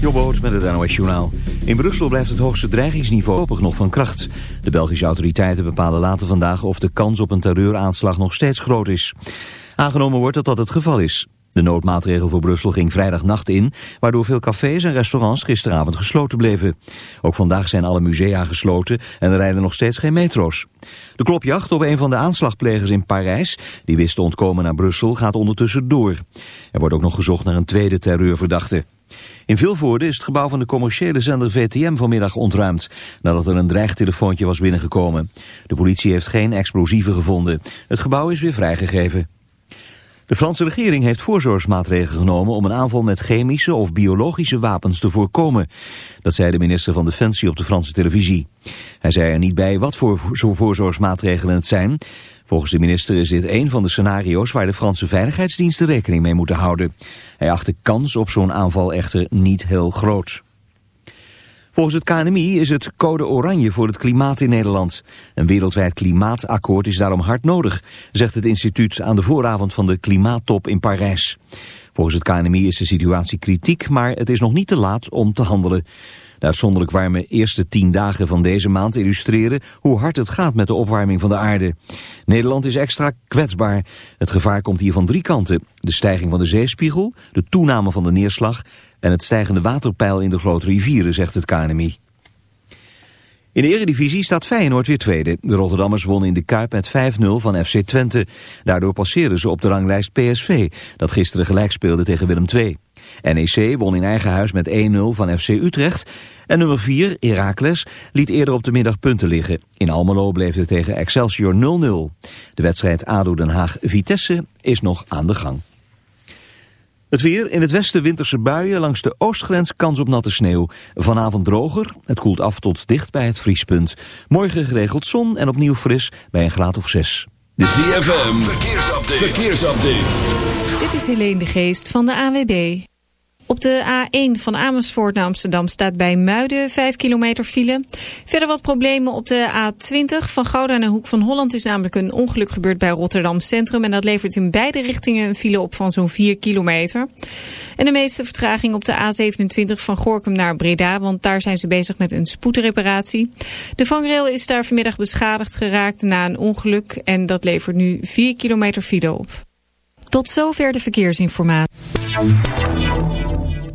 Jobboot met het NOS Journaal. In Brussel blijft het hoogste dreigingsniveau voorlopig nog van kracht. De Belgische autoriteiten bepalen later vandaag of de kans op een terreuraanslag nog steeds groot is. Aangenomen wordt dat dat het geval is. De noodmaatregel voor Brussel ging vrijdagnacht in, waardoor veel cafés en restaurants gisteravond gesloten bleven. Ook vandaag zijn alle musea gesloten en er rijden nog steeds geen metro's. De klopjacht op een van de aanslagplegers in Parijs, die wist te ontkomen naar Brussel, gaat ondertussen door. Er wordt ook nog gezocht naar een tweede terreurverdachte. In Vilvoorde is het gebouw van de commerciële zender VTM vanmiddag ontruimd, nadat er een dreigtelefoontje was binnengekomen. De politie heeft geen explosieven gevonden. Het gebouw is weer vrijgegeven. De Franse regering heeft voorzorgsmaatregelen genomen om een aanval met chemische of biologische wapens te voorkomen. Dat zei de minister van Defensie op de Franse televisie. Hij zei er niet bij wat voor voorzorgsmaatregelen het zijn. Volgens de minister is dit een van de scenario's waar de Franse veiligheidsdiensten rekening mee moeten houden. Hij acht de kans op zo'n aanval echter niet heel groot. Volgens het KNMI is het code oranje voor het klimaat in Nederland. Een wereldwijd klimaatakkoord is daarom hard nodig, zegt het instituut aan de vooravond van de klimaattop in Parijs. Volgens het KNMI is de situatie kritiek, maar het is nog niet te laat om te handelen. De uitzonderlijk warme eerste tien dagen van deze maand illustreren hoe hard het gaat met de opwarming van de aarde. Nederland is extra kwetsbaar. Het gevaar komt hier van drie kanten. De stijging van de zeespiegel, de toename van de neerslag en het stijgende waterpeil in de grote rivieren, zegt het KNMI. In de eredivisie staat Feyenoord weer tweede. De Rotterdammers wonnen in de Kuip met 5-0 van FC Twente. Daardoor passeerden ze op de ranglijst PSV, dat gisteren gelijk speelde tegen Willem II. NEC won in eigen huis met 1-0 van FC Utrecht. En nummer 4, Heracles, liet eerder op de middag punten liggen. In Almelo bleef het tegen Excelsior 0-0. De wedstrijd ADO Den Haag-Vitesse is nog aan de gang. Het weer, in het westen winterse buien, langs de oostgrens kans op natte sneeuw. Vanavond droger, het koelt af tot dicht bij het vriespunt. Morgen geregeld zon en opnieuw fris bij een graad of 6. De ZFM, verkeersupdate. verkeersupdate. Dit is Helene de Geest van de AWB. Op de A1 van Amersfoort naar Amsterdam staat bij Muiden 5 kilometer file. Verder wat problemen op de A20 van Gouda naar Hoek van Holland is namelijk een ongeluk gebeurd bij Rotterdam Centrum. En dat levert in beide richtingen een file op van zo'n 4 kilometer. En de meeste vertraging op de A27 van Gorkum naar Breda, want daar zijn ze bezig met een spoedreparatie. De vangrail is daar vanmiddag beschadigd geraakt na een ongeluk en dat levert nu 4 kilometer file op. Tot zover de verkeersinformatie.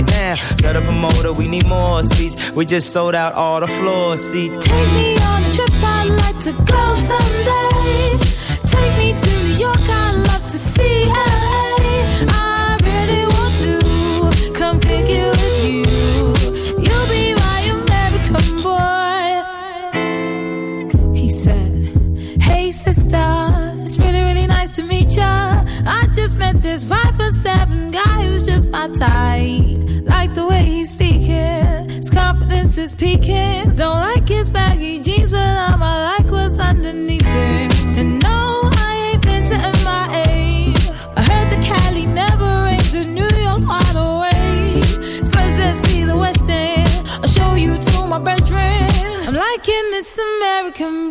right now. Set up a motor, we need more seats. We just sold out all the floor seats. Take me on a trip, I'd like to go someday. Take me to New York, I'd love to see. can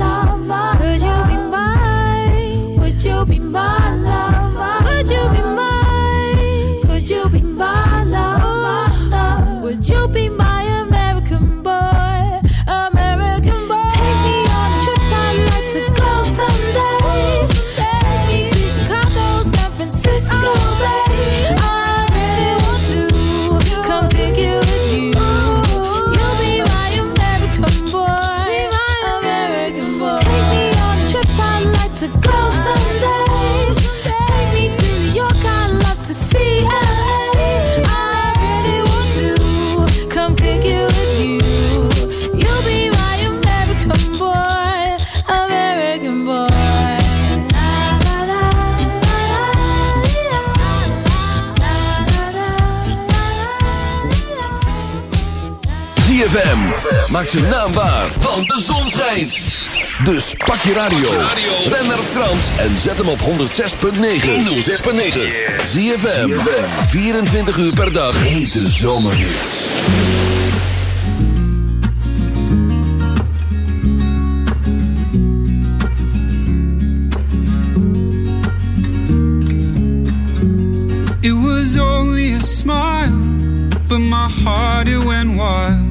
Maak zijn naam waar, want de zon schijnt. Dus pak je radio. Ben naar Frans en zet hem op 106.9. 106.9. ZFM. 24 uur per dag. Hete zomerhits. It was only a smile, but my heart it went wild.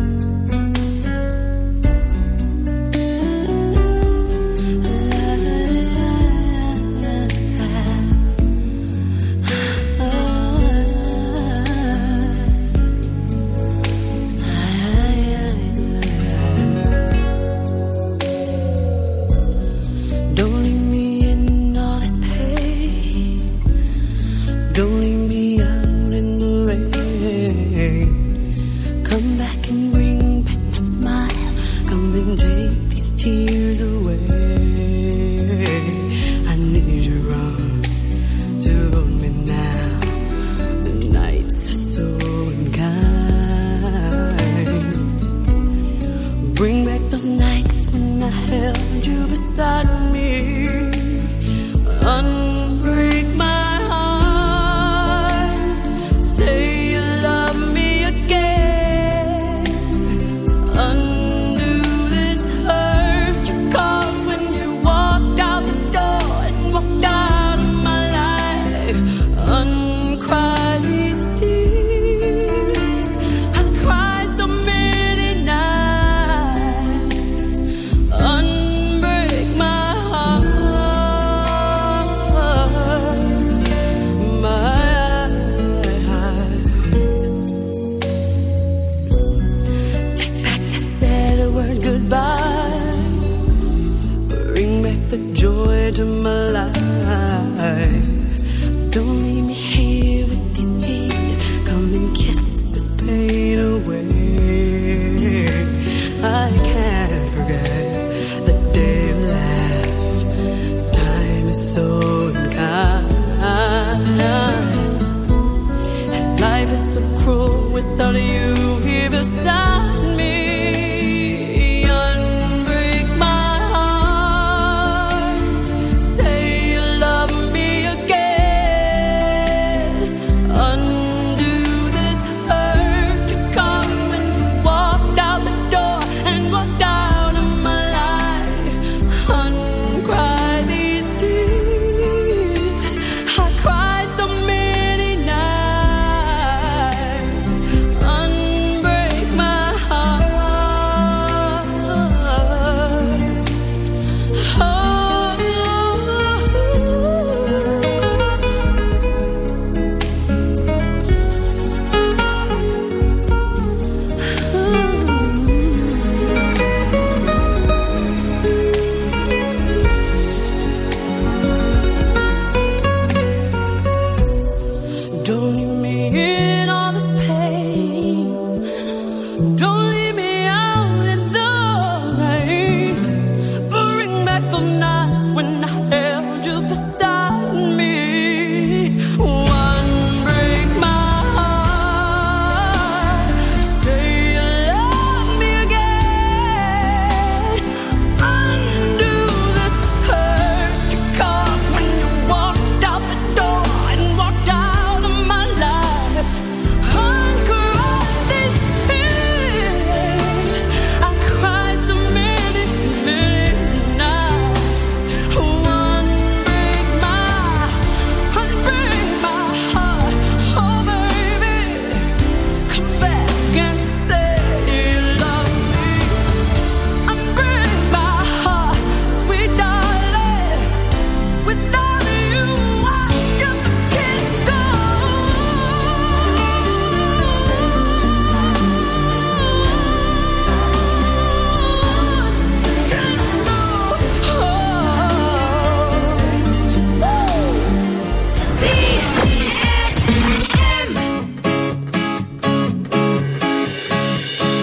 and take these tears away.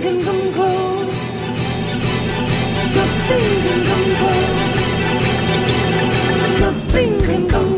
can come close. Nothing can come close. Nothing can come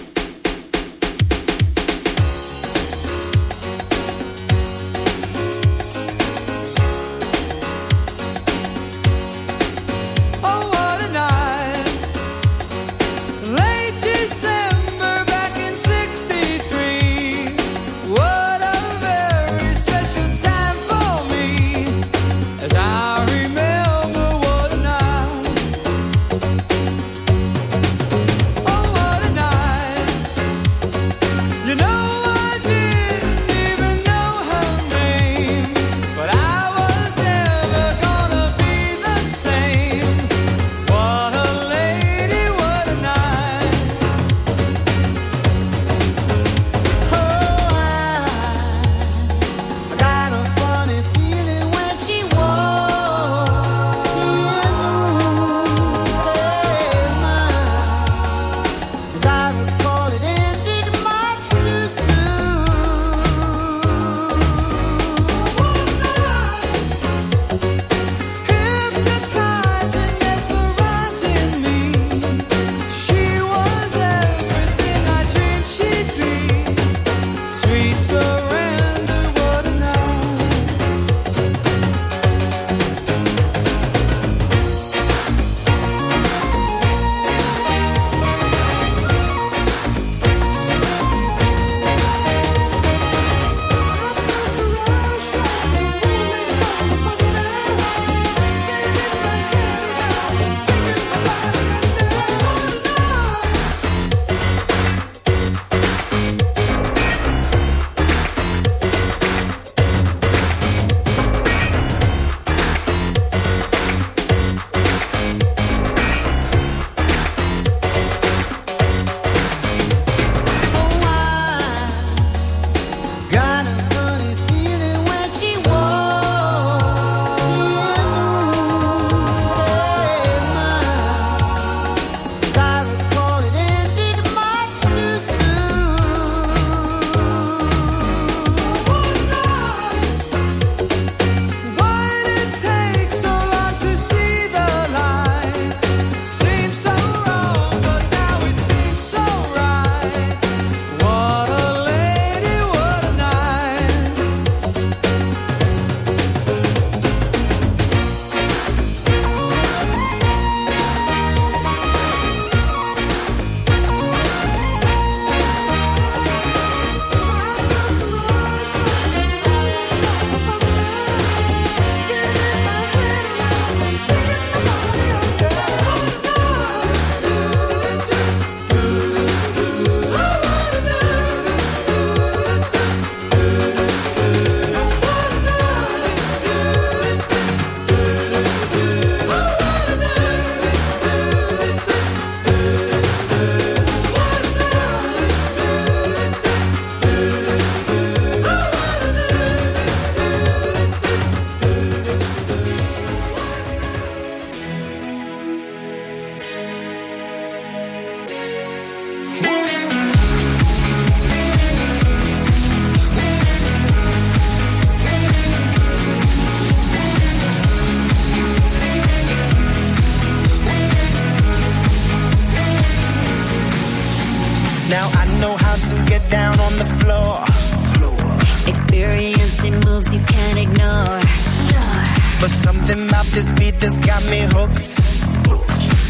This got me hooked.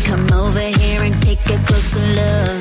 Come over here and take a closer look.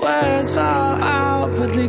Words fall out, but they